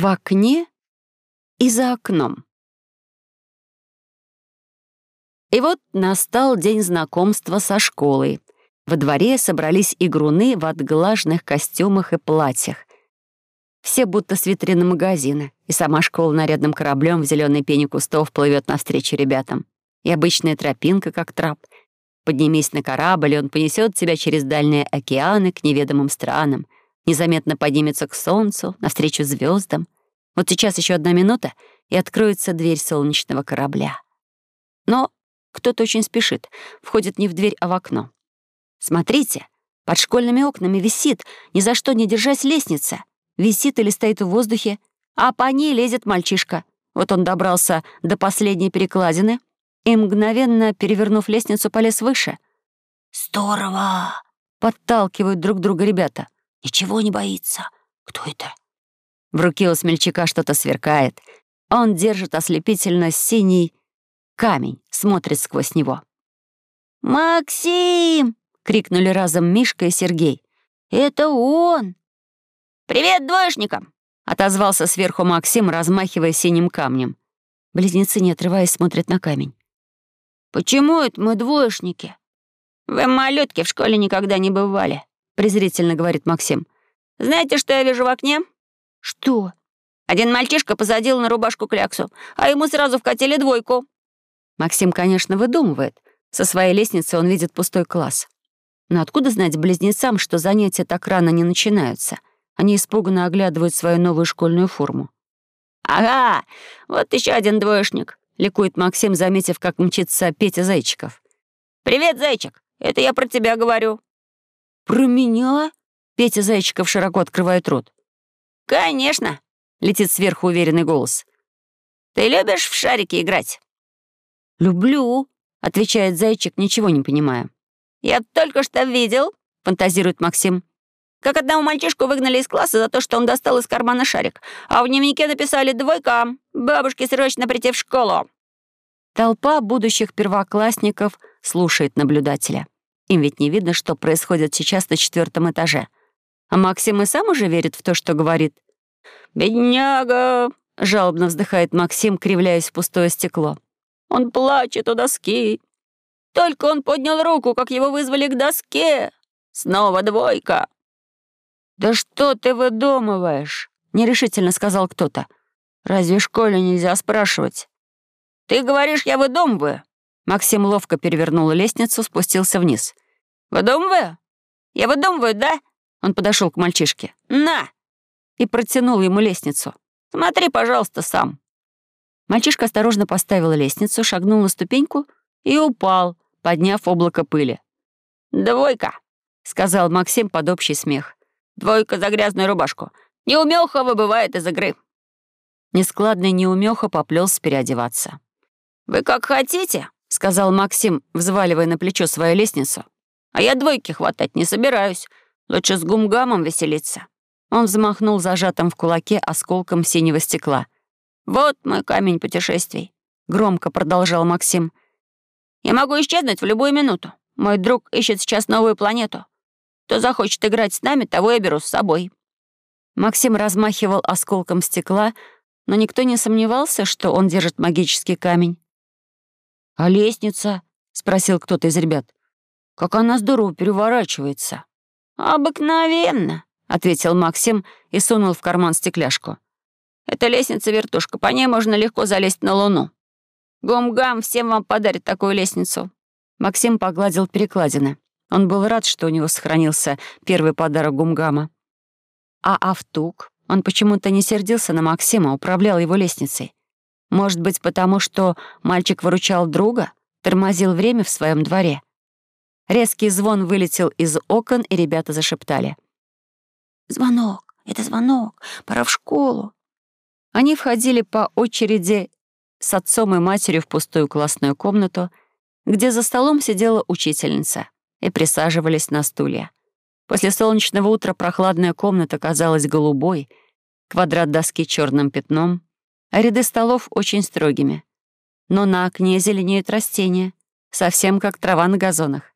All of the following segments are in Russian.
В окне и за окном. И вот настал день знакомства со школой. Во дворе собрались игруны в отглаженных костюмах и платьях. Все будто с витрины магазина, и сама школа нарядным кораблем в зеленой пене кустов плывет навстречу ребятам. И обычная тропинка, как трап. Поднимись на корабль, и он понесет тебя через дальние океаны к неведомым странам, незаметно поднимется к солнцу, навстречу звездам. Вот сейчас еще одна минута, и откроется дверь солнечного корабля. Но кто-то очень спешит, входит не в дверь, а в окно. Смотрите, под школьными окнами висит, ни за что не держась лестница. Висит или стоит в воздухе, а по ней лезет мальчишка. Вот он добрался до последней перекладины и, мгновенно перевернув лестницу, полез выше. «Здорово!» — подталкивают друг друга ребята. «Ничего не боится. Кто это?» В руке у смельчака что-то сверкает. Он держит ослепительно синий камень, смотрит сквозь него. «Максим!» — крикнули разом Мишка и Сергей. «Это он!» «Привет двоечникам!» — отозвался сверху Максим, размахивая синим камнем. Близнецы, не отрываясь, смотрят на камень. «Почему это мы двоечники?» «Вы, малютки, в школе никогда не бывали», — презрительно говорит Максим. «Знаете, что я вижу в окне?» «Что?» Один мальчишка посадил на рубашку кляксу, а ему сразу вкатили двойку. Максим, конечно, выдумывает. Со своей лестницы он видит пустой класс. Но откуда знать близнецам, что занятия так рано не начинаются? Они испуганно оглядывают свою новую школьную форму. «Ага, вот еще один двоечник», — ликует Максим, заметив, как мчится Петя Зайчиков. «Привет, Зайчик, это я про тебя говорю». «Про меня?» — Петя Зайчиков широко открывает рот. «Конечно», — летит сверху уверенный голос. «Ты любишь в шарики играть?» «Люблю», — отвечает Зайчик, ничего не понимая. «Я только что видел», — фантазирует Максим, как одного мальчишку выгнали из класса за то, что он достал из кармана шарик, а в дневнике написали «двойка». Бабушке срочно прийти в школу. Толпа будущих первоклассников слушает наблюдателя. Им ведь не видно, что происходит сейчас на четвертом этаже. А Максим и сам уже верит в то, что говорит. «Бедняга!» — жалобно вздыхает Максим, кривляясь в пустое стекло. «Он плачет у доски. Только он поднял руку, как его вызвали к доске. Снова двойка!» «Да что ты выдумываешь?» — нерешительно сказал кто-то. «Разве в школе нельзя спрашивать?» «Ты говоришь, я выдумываю?» Максим ловко перевернул лестницу, спустился вниз. «Выдумываю? Я выдумываю, да?» Он подошел к мальчишке. «На!» И протянул ему лестницу. «Смотри, пожалуйста, сам». Мальчишка осторожно поставил лестницу, шагнул на ступеньку и упал, подняв облако пыли. «Двойка», — сказал Максим под общий смех. Двойка за грязную рубашку. Неумеха выбывает из игры». Нескладный неумеха поплелся переодеваться. «Вы как хотите», — сказал Максим, взваливая на плечо свою лестницу. «А я двойки хватать не собираюсь. Лучше с гумгамом веселиться». Он взмахнул зажатым в кулаке осколком синего стекла. «Вот мой камень путешествий», — громко продолжал Максим. «Я могу исчезнуть в любую минуту. Мой друг ищет сейчас новую планету. Кто захочет играть с нами, того я беру с собой». Максим размахивал осколком стекла, но никто не сомневался, что он держит магический камень. «А лестница?» — спросил кто-то из ребят. «Как она здорово переворачивается». «Обыкновенно», — ответил Максим и сунул в карман стекляшку. «Это лестница-вертушка, по ней можно легко залезть на Луну. Гум-гам всем вам подарит такую лестницу». Максим погладил перекладины. Он был рад, что у него сохранился первый подарок Гумгама. А Автук, он почему-то не сердился на Максима, управлял его лестницей. Может быть, потому что мальчик выручал друга, тормозил время в своем дворе. Резкий звон вылетел из окон, и ребята зашептали. «Звонок! Это звонок! Пора в школу!» Они входили по очереди с отцом и матерью в пустую классную комнату, где за столом сидела учительница и присаживались на стулья. После солнечного утра прохладная комната казалась голубой, квадрат доски черным пятном, а ряды столов очень строгими. Но на окне зеленеют растения, совсем как трава на газонах.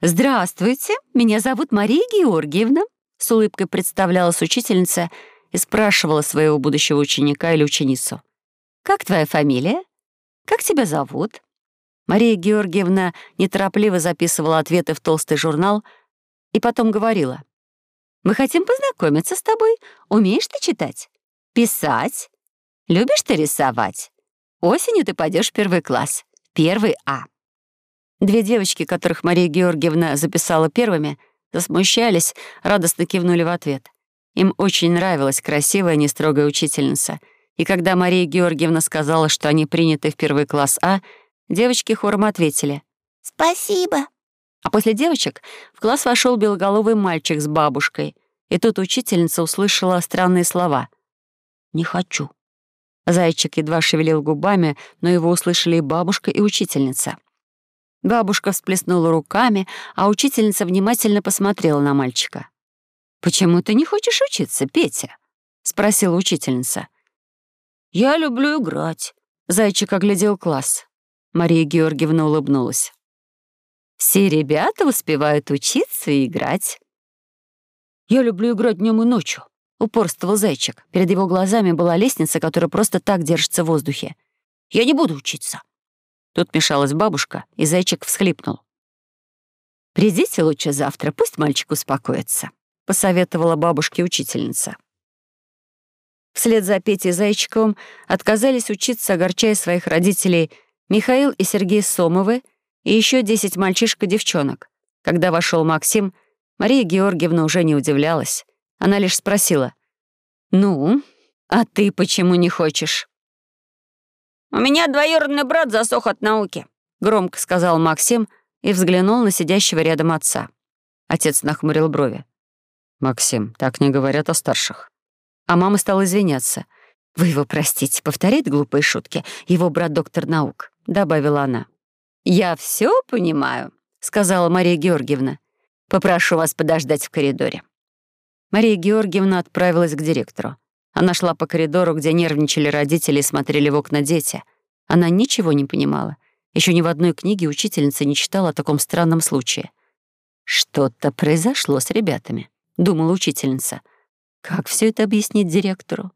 «Здравствуйте, меня зовут Мария Георгиевна», с улыбкой представлялась учительница и спрашивала своего будущего ученика или ученицу. «Как твоя фамилия? Как тебя зовут?» Мария Георгиевна неторопливо записывала ответы в толстый журнал и потом говорила. «Мы хотим познакомиться с тобой. Умеешь ты читать? Писать? Любишь ты рисовать? Осенью ты пойдешь в первый класс. Первый А». Две девочки, которых Мария Георгиевна записала первыми, засмущались, радостно кивнули в ответ. Им очень нравилась красивая, нестрогая учительница. И когда Мария Георгиевна сказала, что они приняты в первый класс А, девочки хором ответили «Спасибо». А после девочек в класс вошел белоголовый мальчик с бабушкой. И тут учительница услышала странные слова. «Не хочу». Зайчик едва шевелил губами, но его услышали и бабушка, и учительница. Бабушка всплеснула руками, а учительница внимательно посмотрела на мальчика. «Почему ты не хочешь учиться, Петя?» — спросила учительница. «Я люблю играть», — зайчик оглядел класс. Мария Георгиевна улыбнулась. «Все ребята успевают учиться и играть». «Я люблю играть днем и ночью», — упорствовал зайчик. Перед его глазами была лестница, которая просто так держится в воздухе. «Я не буду учиться». Тут мешалась бабушка, и зайчик всхлипнул. «Придите лучше завтра, пусть мальчик успокоится», — посоветовала бабушке учительница. Вслед за Петей Зайчиковым отказались учиться, огорчая своих родителей Михаил и Сергей Сомовы и еще десять мальчишек и девчонок. Когда вошел Максим, Мария Георгиевна уже не удивлялась. Она лишь спросила, «Ну, а ты почему не хочешь?» «У меня двоюродный брат засох от науки», — громко сказал Максим и взглянул на сидящего рядом отца. Отец нахмурил брови. «Максим, так не говорят о старших». А мама стала извиняться. «Вы его простите, повторяет глупые шутки. Его брат доктор наук», — добавила она. «Я все понимаю», — сказала Мария Георгиевна. «Попрошу вас подождать в коридоре». Мария Георгиевна отправилась к директору. Она шла по коридору, где нервничали родители и смотрели в окна дети. Она ничего не понимала. Еще ни в одной книге учительница не читала о таком странном случае. «Что-то произошло с ребятами», — думала учительница. «Как все это объяснить директору?»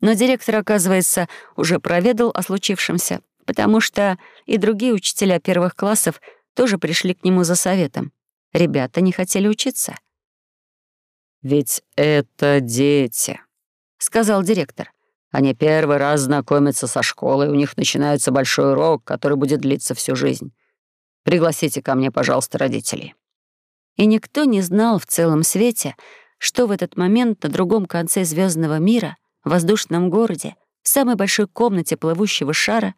Но директор, оказывается, уже проведал о случившемся, потому что и другие учителя первых классов тоже пришли к нему за советом. Ребята не хотели учиться. «Ведь это дети», — сказал директор. «Они первый раз знакомятся со школой, у них начинается большой урок, который будет длиться всю жизнь. Пригласите ко мне, пожалуйста, родителей». И никто не знал в целом свете, что в этот момент на другом конце звездного мира, в воздушном городе, в самой большой комнате плывущего шара,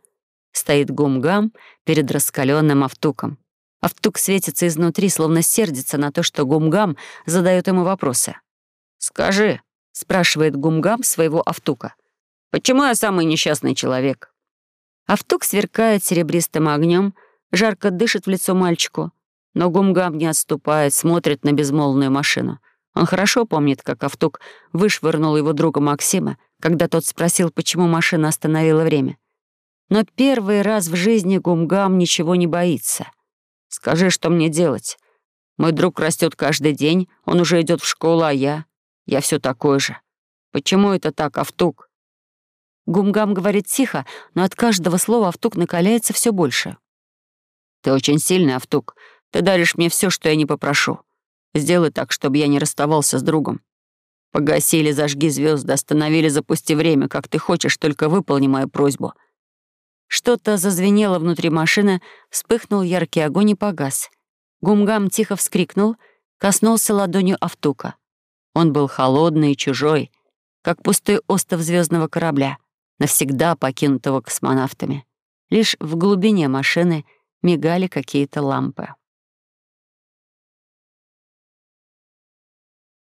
стоит Гумгам перед раскаленным автуком. Автук светится изнутри, словно сердится на то, что Гумгам задает ему вопросы. «Скажи, спрашивает Гумгам своего Автука. «Почему я самый несчастный человек?» Автук сверкает серебристым огнем, жарко дышит в лицо мальчику, но Гумгам не отступает, смотрит на безмолвную машину. Он хорошо помнит, как Автук вышвырнул его друга Максима, когда тот спросил, почему машина остановила время. Но первый раз в жизни Гумгам ничего не боится. «Скажи, что мне делать? Мой друг растет каждый день, он уже идет в школу, а я... Я все такой же. Почему это так, Автук?» Гумгам говорит тихо, но от каждого слова Автук накаляется все больше. «Ты очень сильный, Автук. Ты даришь мне все, что я не попрошу. Сделай так, чтобы я не расставался с другом. Погаси или зажги звезды, остановили, запусти время, как ты хочешь, только выполни мою просьбу». Что-то зазвенело внутри машины, вспыхнул яркий огонь и погас. Гумгам тихо вскрикнул, коснулся ладонью Автука. Он был холодный и чужой, как пустой остов звездного корабля, навсегда покинутого космонавтами. Лишь в глубине машины мигали какие-то лампы.